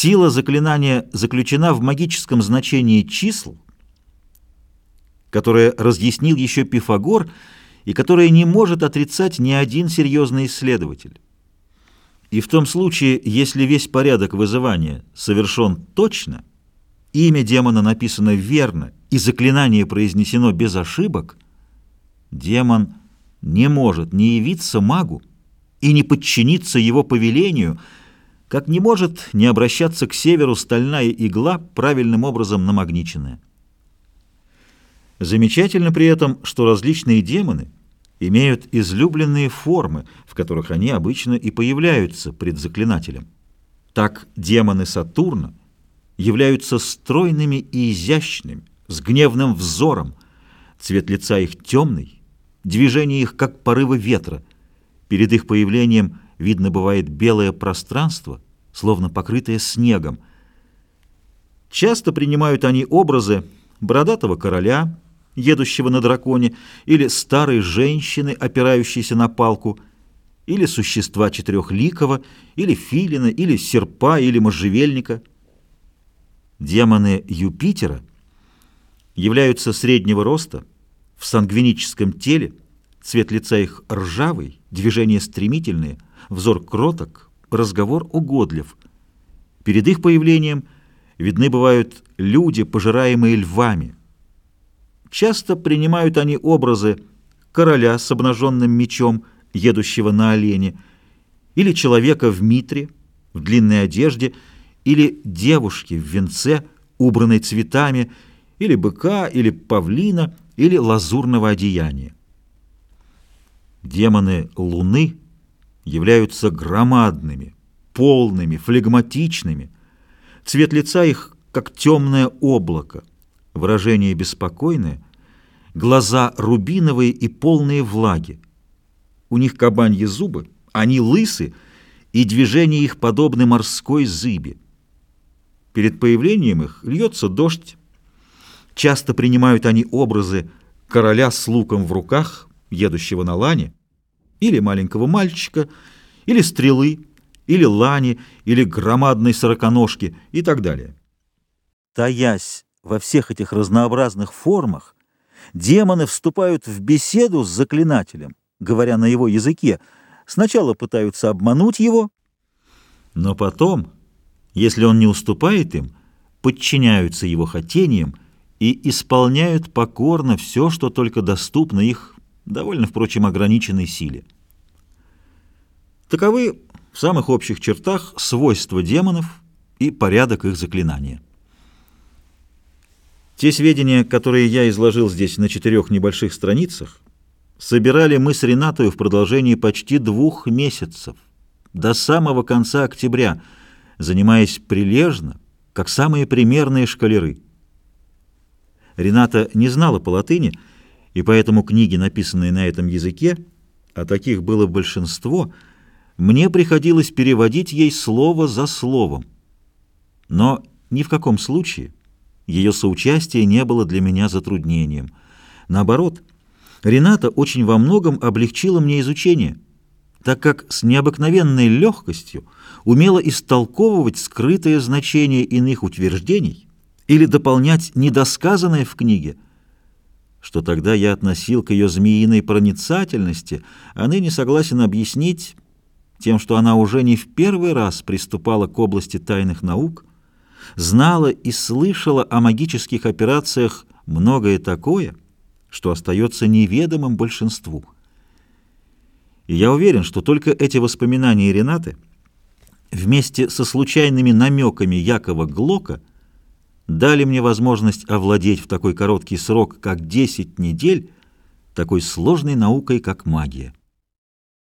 Сила заклинания заключена в магическом значении чисел, которое разъяснил еще Пифагор и которое не может отрицать ни один серьезный исследователь. И в том случае, если весь порядок вызывания совершен точно, имя демона написано верно и заклинание произнесено без ошибок, демон не может не явиться магу и не подчиниться его повелению – как не может не обращаться к северу стальная игла, правильным образом намагниченная. Замечательно при этом, что различные демоны имеют излюбленные формы, в которых они обычно и появляются пред заклинателем. Так демоны Сатурна являются стройными и изящными, с гневным взором, цвет лица их темный, движение их как порывы ветра. Перед их появлением – видно бывает белое пространство, словно покрытое снегом. Часто принимают они образы бородатого короля, едущего на драконе, или старой женщины, опирающейся на палку, или существа четырехликого, или филина, или серпа, или можжевельника. Демоны Юпитера являются среднего роста, в сангвиническом теле, цвет лица их ржавый, движения стремительные – взор кроток, разговор угодлив. Перед их появлением видны бывают люди, пожираемые львами. Часто принимают они образы короля с обнаженным мечом, едущего на олене, или человека в митре, в длинной одежде, или девушки в венце, убранной цветами, или быка, или павлина, или лазурного одеяния. Демоны луны — являются громадными, полными, флегматичными. Цвет лица их, как темное облако, выражение беспокойное, глаза рубиновые и полные влаги. У них кабаньи зубы, они лысы, и движения их подобны морской зыбе. Перед появлением их льется дождь. Часто принимают они образы короля с луком в руках, едущего на лане, или маленького мальчика, или стрелы, или лани, или громадной сороконожки и так далее. Таясь во всех этих разнообразных формах, демоны вступают в беседу с заклинателем, говоря на его языке, сначала пытаются обмануть его, но потом, если он не уступает им, подчиняются его хотениям и исполняют покорно все, что только доступно их довольно, впрочем, ограниченной силе. Таковы в самых общих чертах свойства демонов и порядок их заклинания. Те сведения, которые я изложил здесь на четырех небольших страницах, собирали мы с Ренатой в продолжении почти двух месяцев, до самого конца октября, занимаясь прилежно, как самые примерные шкалеры. Рената не знала по латыни, и поэтому книги, написанные на этом языке, а таких было большинство, мне приходилось переводить ей слово за словом. Но ни в каком случае ее соучастие не было для меня затруднением. Наоборот, Рената очень во многом облегчила мне изучение, так как с необыкновенной легкостью умела истолковывать скрытое значение иных утверждений или дополнять недосказанное в книге – что тогда я относил к ее змеиной проницательности, а ныне согласен объяснить тем, что она уже не в первый раз приступала к области тайных наук, знала и слышала о магических операциях многое такое, что остается неведомым большинству. И я уверен, что только эти воспоминания Ренаты вместе со случайными намеками Якова Глока – дали мне возможность овладеть в такой короткий срок, как 10 недель, такой сложной наукой, как магия.